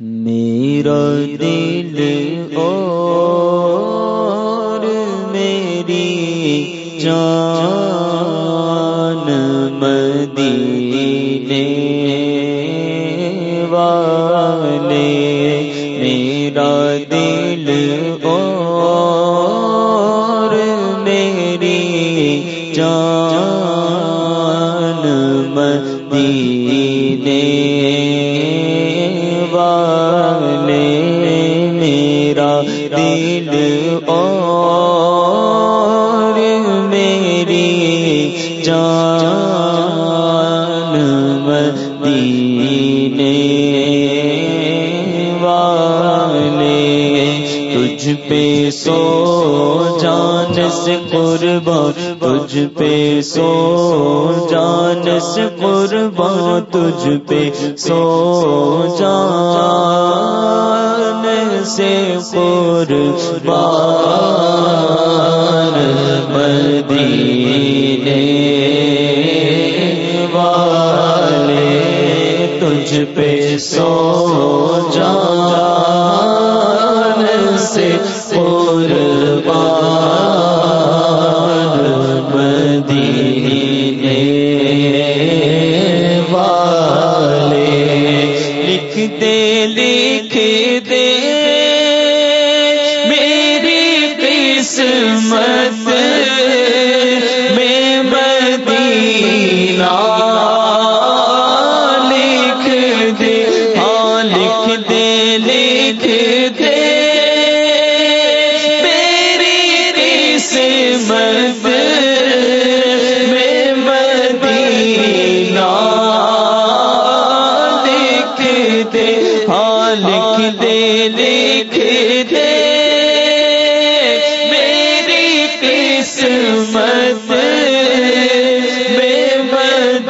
میرا دل اور میری جان مدینے والے میرا دل اور میری جان مدینے والے، تجھ پہ سو جان سے قربان، تجھ پہ سو جان سے قربان، تجھ پہ سو جان سے قربان۔ لکھ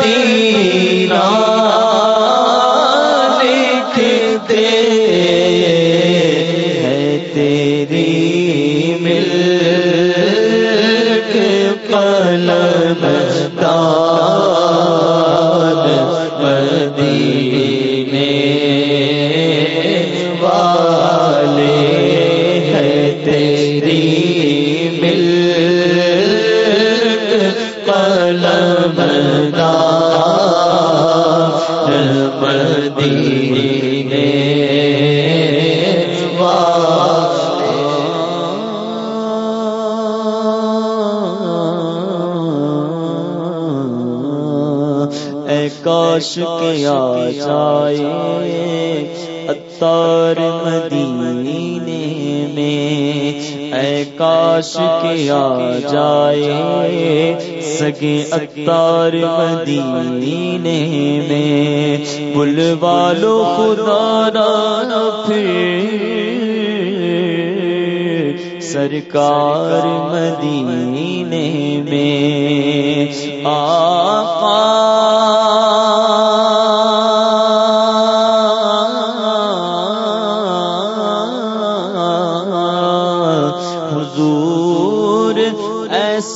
مدینہ لکھ دے ہے تیری ملک قلم دار مدینے والے کاش کے آ جائے اتار مدینے میں، اے کاش کے آ جائے، سگے اتار مدینے میں، بلوا لو خدا رانا پھر۔ سرکار مدینے میں، آقا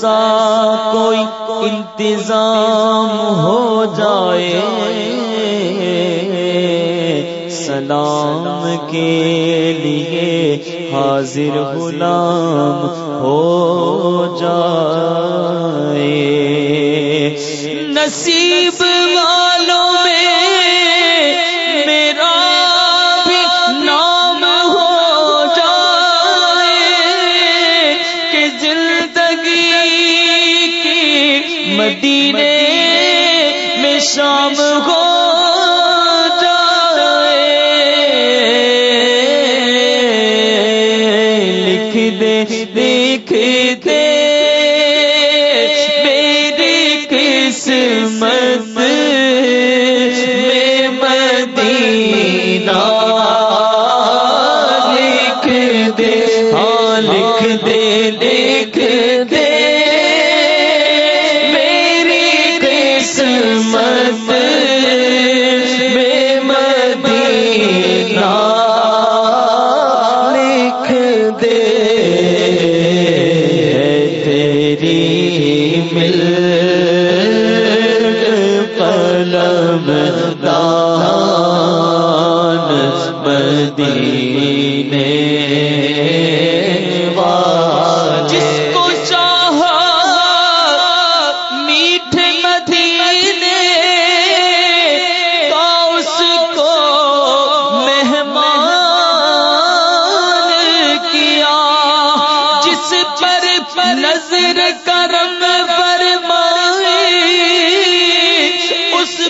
ایسا کوئی انتظام ہو جائے۔ سلام کے لیے حاضر غلام ہو جائے۔ نصیب لکھ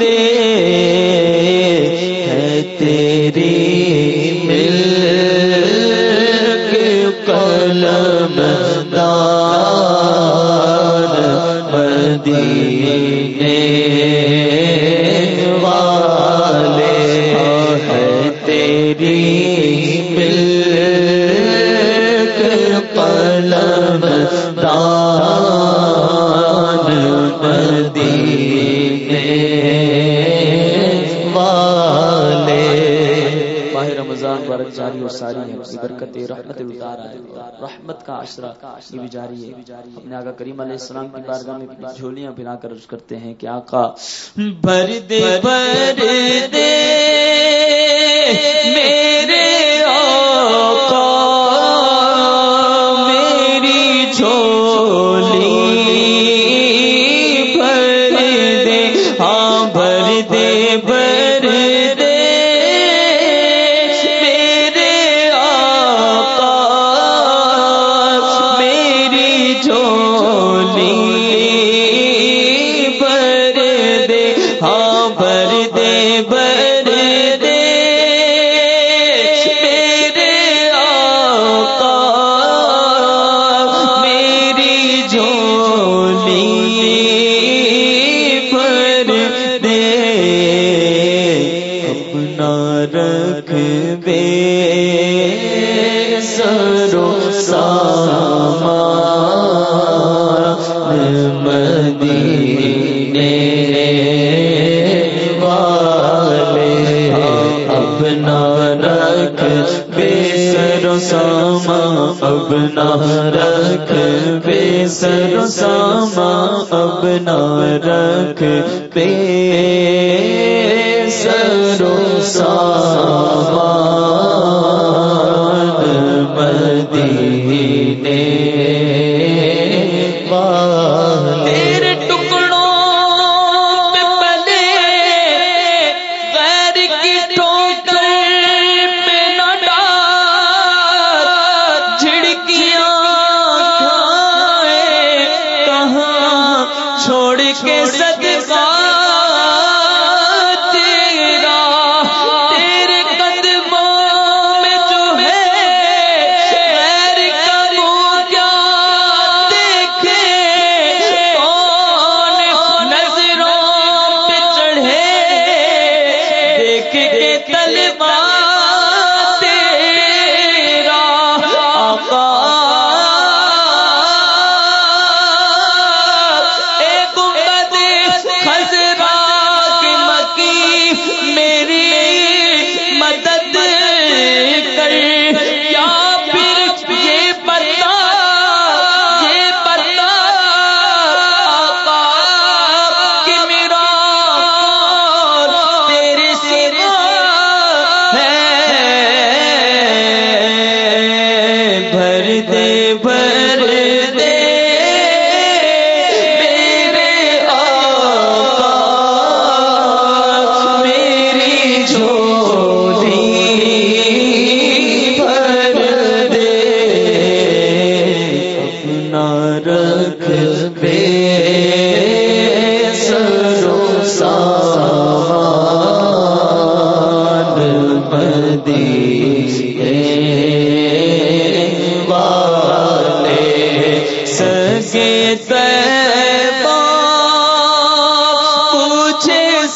دے ہے تیری ملک کے قلم دان مدینے والے ہے تیری ملک کے قلم دان جاری اور ساری ہے اپنی برکت رحمت اتار آئے رحمت کا عشرہ یہ بھی جاری ہے۔ اپنے آقا کریم علیہ السلام کی بارگاہ میں جھولیاں بنا کر عرض کرتے ہیں کہ آقا بھر دے بھر دے، میرے آقا رکھ بے سر ساما اپنا رکھ۔ بے ساما اپنا رکھ۔ بے سر ساما مدینے۔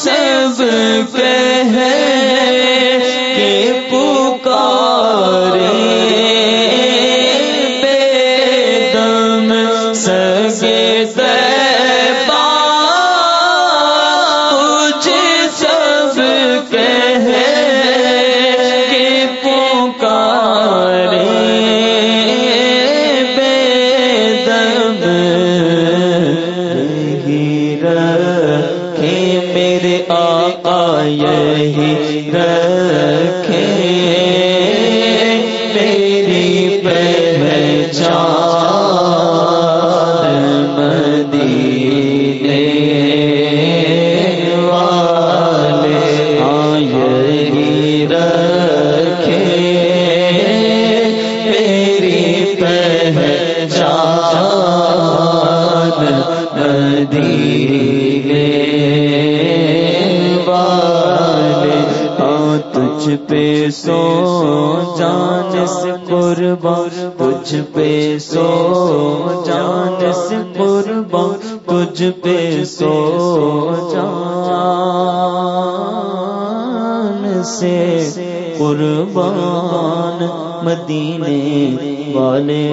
سب پہ جانس قرب تجھ پہ سو، جانس قرب تجھ پہ سو جان سے قربان، مدینے والے۔